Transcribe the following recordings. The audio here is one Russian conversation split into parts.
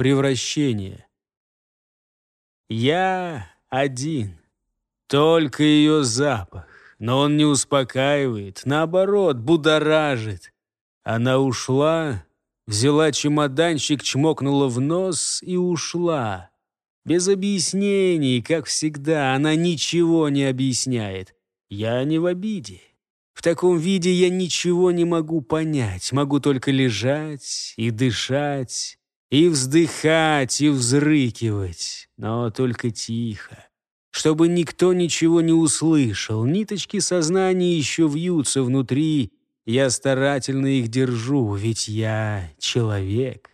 Превращение. Я один. Только ее запах. Но он не успокаивает, наоборот, будоражит. Она ушла, взяла чемоданчик, чмокнула в нос и ушла. Без объяснений, как всегда, она ничего не объясняет. Я не в обиде. В таком виде я ничего не могу понять, могу только лежать и дышать, и вздыхать, и взрыкивать, но только тихо. Чтобы никто ничего не услышал, ниточки сознания еще вьются внутри, я старательно их держу, ведь я человек.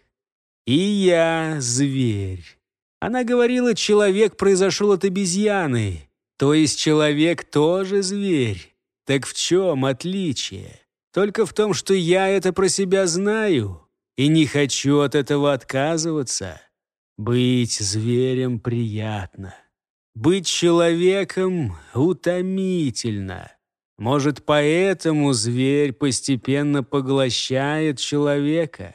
И я зверь. Она говорила, человек произошел от обезьяны, то есть человек тоже зверь. Так в чем отличие? Только в том, что я это про себя знаю и не хочу от этого отказываться. Быть зверем приятно. Быть человеком утомительно. Может, поэтому зверь постепенно поглощает человека?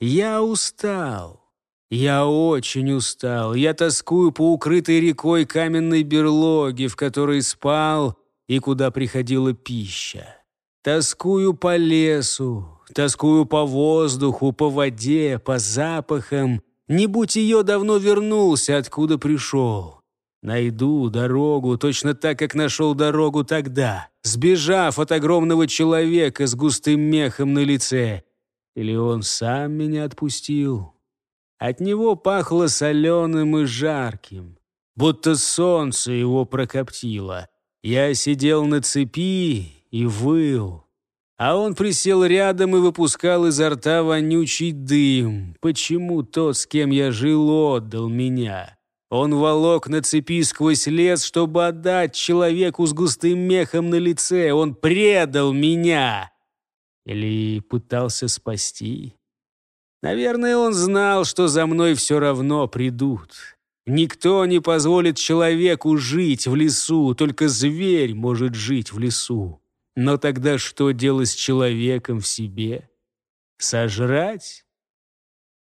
Я устал. Я очень устал. Я тоскую по укрытой рекой каменной берлоге, в которой спал и куда приходила пища. Тоскую по лесу, тоскую по воздуху, по воде, по запахам. Не будь ее, давно вернулся, откуда пришел. Найду дорогу точно так, как нашел дорогу тогда, сбежав от огромного человека с густым мехом на лице. Или он сам меня отпустил? От него пахло соленым и жарким, будто солнце его прокоптило. Я сидел на цепи и выл. А он присел рядом и выпускал изо рта вонючий дым. Почему тот, с кем я жил, отдал меня? Он волок на цепи сквозь лес, чтобы отдать человеку с густым мехом на лице. Он предал меня. Или пытался спасти? Наверное, он знал, что за мной все равно придут. Никто не позволит человеку жить в лесу, только зверь может жить в лесу. Но тогда что делать с человеком в себе? Сожрать?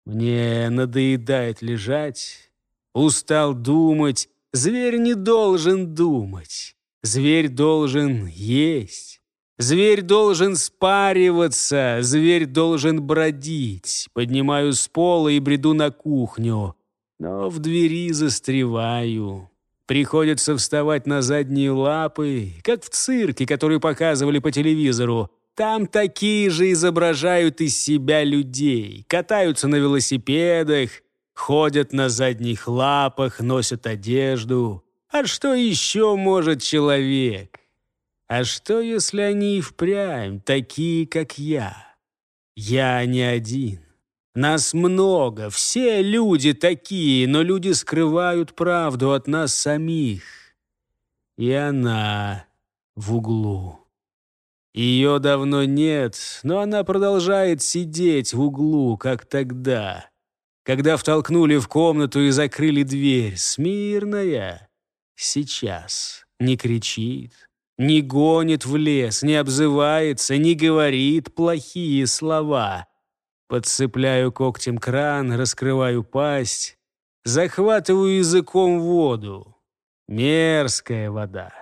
Мне надоедает лежать Устал думать. Зверь не должен думать. Зверь должен есть. Зверь должен спариваться, зверь должен бродить. Поднимаю с пола и бреду на кухню, но в двери застреваю. Приходится вставать на задние лапы, как в цирке, который показывали по телевизору. Там такие же изображают из себя людей, катаются на велосипедах, ходят на задних лапах, носят одежду. А что еще может человек? А что, если они и впрямь такие, как я? Я не один. Нас много, все люди такие, но люди скрывают правду от нас самих. И она в углу. Ее давно нет, но она продолжает сидеть в углу, как тогда когда втолкнули в комнату и закрыли дверь. Смирная. Сейчас. Не кричит, не гонит в лес, не обзывается, не говорит плохие слова. Подцепляю когтем кран, раскрываю пасть, захватываю языком воду. Мерзкая вода.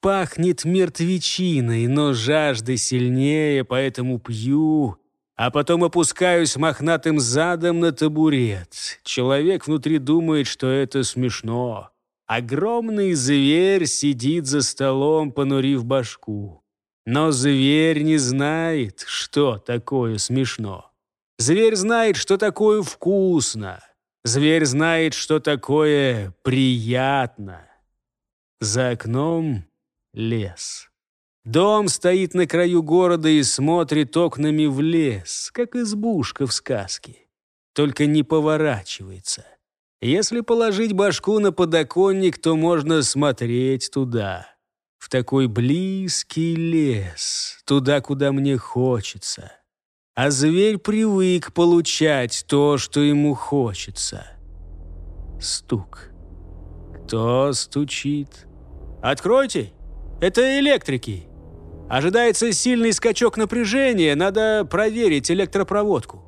Пахнет мертвечиной, но жажды сильнее, поэтому пью а потом опускаюсь мохнатым задом на табурет. Человек внутри думает, что это смешно. Огромный зверь сидит за столом, понурив башку. Но зверь не знает, что такое смешно. Зверь знает, что такое вкусно. Зверь знает, что такое приятно. За окном лес. Дом стоит на краю города и смотрит окнами в лес, как избушка в сказке. Только не поворачивается. Если положить башку на подоконник, то можно смотреть туда. В такой близкий лес, туда, куда мне хочется. А зверь привык получать то, что ему хочется. Стук. Кто стучит? «Откройте! Это электрики!» Ожидается сильный скачок напряжения, надо проверить электропроводку.